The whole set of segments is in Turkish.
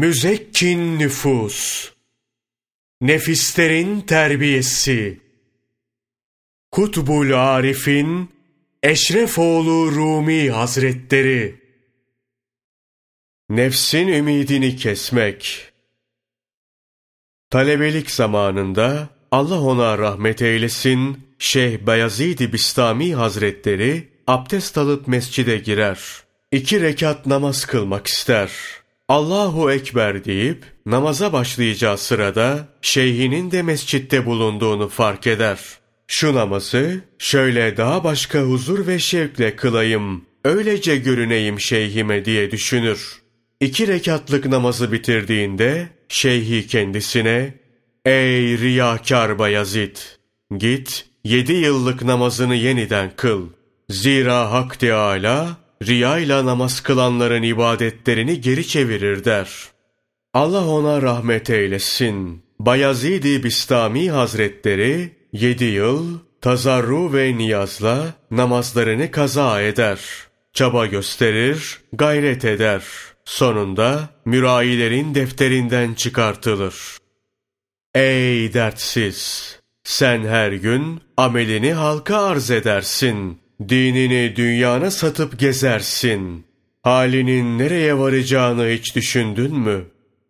Müzekkin nüfus, nefislerin terbiyesi, Kutbul Arif'in Eşrefoğlu Rumi Hazretleri, Nefsin ümidini kesmek, Talebelik zamanında Allah ona rahmet eylesin, Şeyh Beyazid-i Bistami Hazretleri abdest alıp mescide girer. İki rekat namaz kılmak ister.'' Allahu Ekber deyip namaza başlayacağı sırada şeyhinin de mescitte bulunduğunu fark eder. Şu namazı şöyle daha başka huzur ve şevkle kılayım, öylece görüneyim şeyhime diye düşünür. İki rekatlık namazı bitirdiğinde şeyhi kendisine Ey riyakar Bayazid! Git yedi yıllık namazını yeniden kıl. Zira Hak Teâlâ riya ile namaz kılanların ibadetlerini geri çevirir der. Allah ona rahmet eylesin. Bayezid-i Bistami Hazretleri yedi yıl tazarru ve niyazla namazlarını kaza eder. Çaba gösterir, gayret eder. Sonunda mürayilerin defterinden çıkartılır. Ey dertsiz! Sen her gün amelini halka arz edersin. Dinini dünyana satıp gezersin. Halinin nereye varacağını hiç düşündün mü?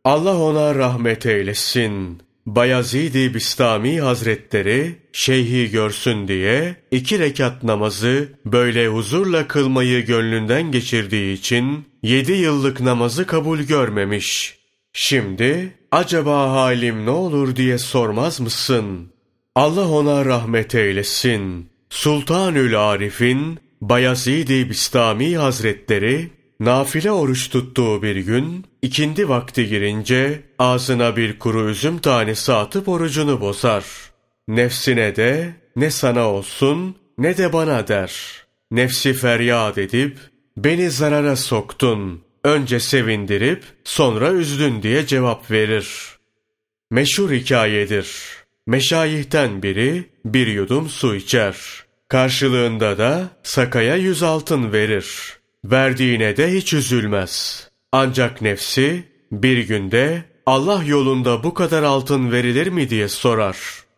Allah ona rahmet eylesin. Bayezid-i Bistami Hazretleri şeyhi görsün diye iki rekat namazı böyle huzurla kılmayı gönlünden geçirdiği için yedi yıllık namazı kabul görmemiş. Şimdi acaba halim ne olur diye sormaz mısın? Allah ona rahmet eylesin. Sultanül Arif'in Bayezid-i Bistami Hazretleri nafile oruç tuttuğu bir gün ikindi vakti girince ağzına bir kuru üzüm tanesi atıp orucunu bozar. Nefsine de ne sana olsun ne de bana der. Nefsi feryat edip beni zarara soktun. Önce sevindirip sonra üzdün diye cevap verir. Meşhur hikayedir. Meşayihten biri bir yudum su içer. Karşılığında da sakaya yüz altın verir. Verdiğine de hiç üzülmez. Ancak nefsi bir günde Allah yolunda bu kadar altın verilir mi diye sorar.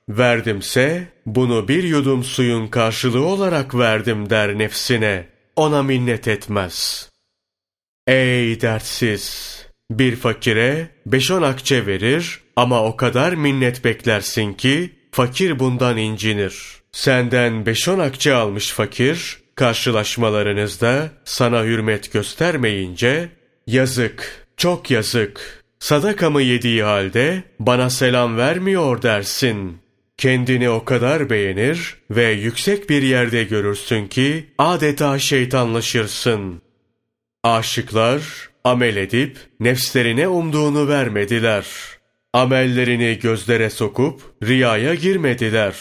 Verdimse bunu bir yudum suyun karşılığı olarak verdim der nefsine. Ona minnet etmez. Ey dertsiz! Bir fakire beş on akçe verir ama o kadar minnet beklersin ki fakir bundan incinir. Senden beş on akçe almış fakir, karşılaşmalarınızda sana hürmet göstermeyince, yazık, çok yazık, sadakamı yediği halde bana selam vermiyor dersin. Kendini o kadar beğenir ve yüksek bir yerde görürsün ki adeta şeytanlaşırsın. Aşıklar amel edip nefslerine umduğunu vermediler. Amellerini gözlere sokup riyaya girmediler.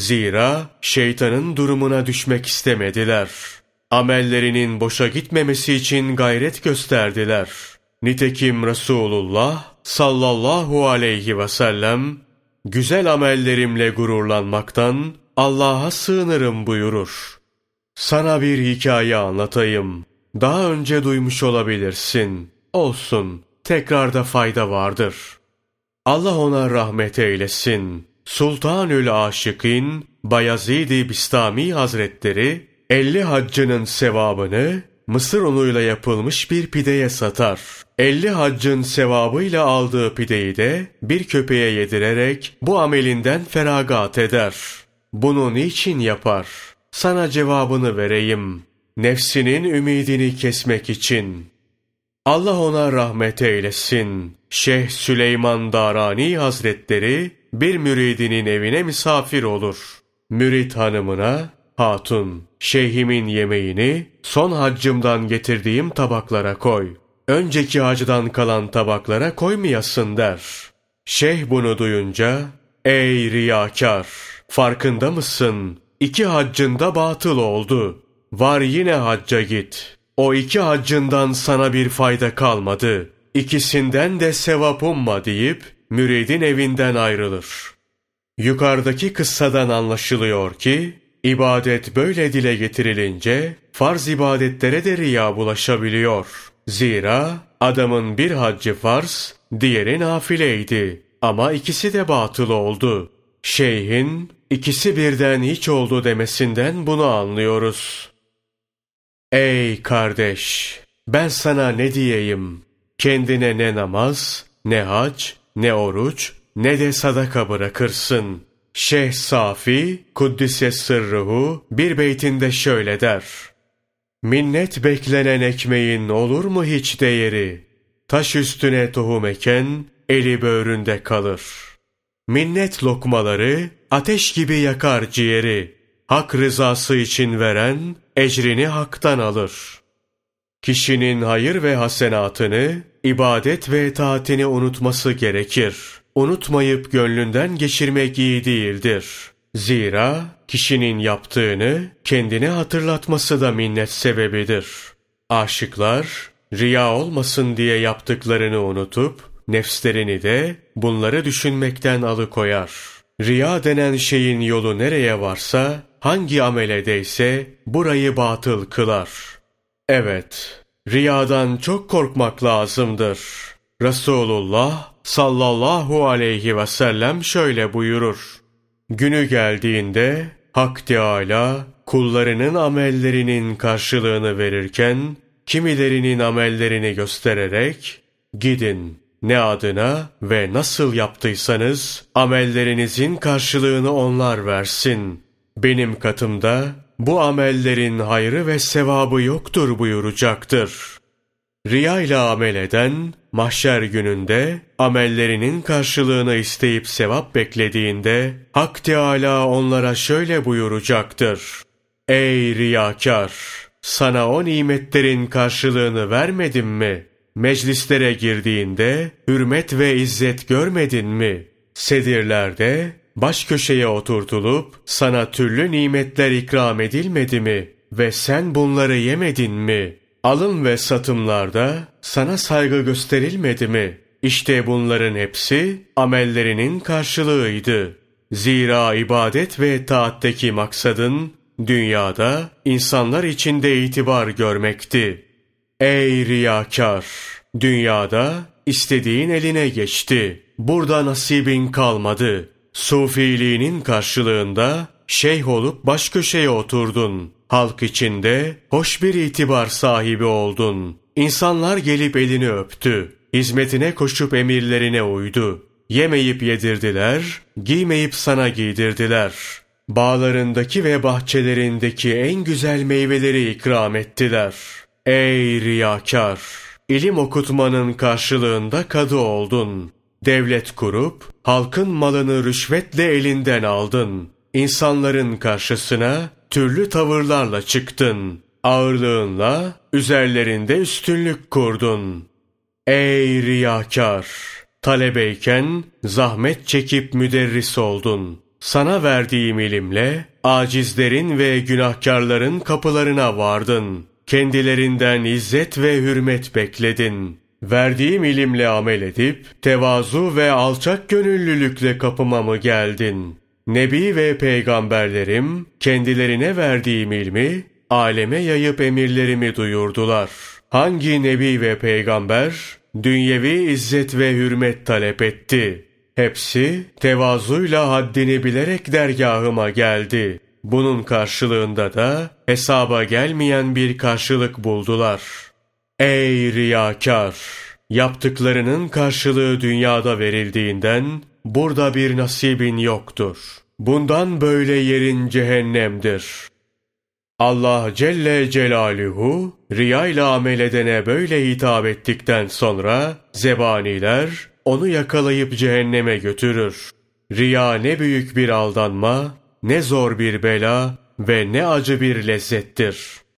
Zira şeytanın durumuna düşmek istemediler. Amellerinin boşa gitmemesi için gayret gösterdiler. Nitekim Resulullah sallallahu aleyhi ve sellem güzel amellerimle gururlanmaktan Allah'a sığınırım buyurur. Sana bir hikaye anlatayım. Daha önce duymuş olabilirsin. Olsun, tekrarda fayda vardır. Allah ona rahmet eylesin. Sultanül Aşık'in Bayezid-i Bistami Hazretleri 50 haccının sevabını mısır unuyla yapılmış bir pideye satar. 50 haccın sevabıyla aldığı pideyi de bir köpeğe yedirerek bu amelinden feragat eder. Bunu niçin yapar? Sana cevabını vereyim nefsinin ümidini kesmek için. Allah ona rahmet eylesin. Şeyh Süleyman Darani Hazretleri bir müridinin evine misafir olur. Mürid hanımına, hatun, şeyhimin yemeğini son haccımdan getirdiğim tabaklara koy. Önceki hacdan kalan tabaklara koymayasın der. Şeyh bunu duyunca, ey riyakar, farkında mısın? İki haccında batıl oldu. Var yine hacca git. O iki haccından sana bir fayda kalmadı. İkisinden de sevap umma deyip müridin evinden ayrılır. Yukarıdaki kıssadan anlaşılıyor ki, ibadet böyle dile getirilince, farz ibadetlere de riya bulaşabiliyor. Zira adamın bir haccı farz, diğeri nafileydi. Ama ikisi de batıl oldu. Şeyhin ikisi birden hiç oldu demesinden bunu anlıyoruz. Ey kardeş! Ben sana ne diyeyim? Kendine ne namaz, ne hac, ne oruç, ne de sadaka bırakırsın. Şeyh Safi, Kuddise Sırruhu bir beytinde şöyle der. Minnet beklenen ekmeğin olur mu hiç değeri? Taş üstüne tohum eken, eli böğründe kalır. Minnet lokmaları, ateş gibi yakar ciğeri. Hak rızası için veren, ecrini haktan alır. Kişinin hayır ve hasenatını, ibadet ve taatini unutması gerekir. Unutmayıp gönlünden geçirmek iyi değildir. Zira kişinin yaptığını kendine hatırlatması da minnet sebebidir. Aşıklar, riya olmasın diye yaptıklarını unutup, nefslerini de bunları düşünmekten alıkoyar. Riya denen şeyin yolu nereye varsa, hangi ameledeyse burayı batıl kılar. Evet, riyadan çok korkmak lazımdır. Resulullah sallallahu aleyhi ve sellem şöyle buyurur. Günü geldiğinde Hak Teâlâ kullarının amellerinin karşılığını verirken kimilerinin amellerini göstererek gidin ne adına ve nasıl yaptıysanız amellerinizin karşılığını onlar versin. Benim katımda bu amellerin hayrı ve sevabı yoktur buyuracaktır. Riya ile amel eden, mahşer gününde amellerinin karşılığını isteyip sevap beklediğinde, Hak Teâlâ onlara şöyle buyuracaktır. Ey riyakar! Sana o nimetlerin karşılığını vermedim mi? Meclislere girdiğinde hürmet ve izzet görmedin mi? Sedirlerde baş köşeye oturtulup sana türlü nimetler ikram edilmedi mi? Ve sen bunları yemedin mi? Alım ve satımlarda sana saygı gösterilmedi mi? İşte bunların hepsi amellerinin karşılığıydı. Zira ibadet ve taatteki maksadın dünyada insanlar içinde itibar görmekti. Ey riyakar! Dünyada istediğin eline geçti. Burada nasibin kalmadı. Sufiliğinin karşılığında şeyh olup baş köşeye oturdun. Halk içinde hoş bir itibar sahibi oldun. İnsanlar gelip elini öptü. Hizmetine koşup emirlerine uydu. Yemeyip yedirdiler, giymeyip sana giydirdiler. Bağlarındaki ve bahçelerindeki en güzel meyveleri ikram ettiler. Ey riyakar! İlim okutmanın karşılığında kadı oldun. Devlet kurup, halkın malını rüşvetle elinden aldın. İnsanların karşısına türlü tavırlarla çıktın. Ağırlığınla üzerlerinde üstünlük kurdun. Ey riyakar! Talebeyken zahmet çekip müderris oldun. Sana verdiğim ilimle acizlerin ve günahkarların kapılarına vardın. Kendilerinden izzet ve hürmet bekledin. Verdiğim ilimle amel edip tevazu ve alçak gönüllülükle kapıma mı geldin? Nebi ve peygamberlerim kendilerine verdiğim ilmi aleme yayıp emirlerimi duyurdular. Hangi nebi ve peygamber dünyevi izzet ve hürmet talep etti? Hepsi tevazuyla haddini bilerek dergahıma geldi. Bunun karşılığında da hesaba gelmeyen bir karşılık buldular. Ey riyakar! Yaptıklarının karşılığı dünyada verildiğinden burada bir nasibin yoktur. Bundan böyle yerin cehennemdir. Allah Celle Celaluhu riya ile amel edene böyle hitap ettikten sonra zebaniler onu yakalayıp cehenneme götürür. Riya ne büyük bir aldanma, ne zor bir bela ve ne acı bir lezzettir.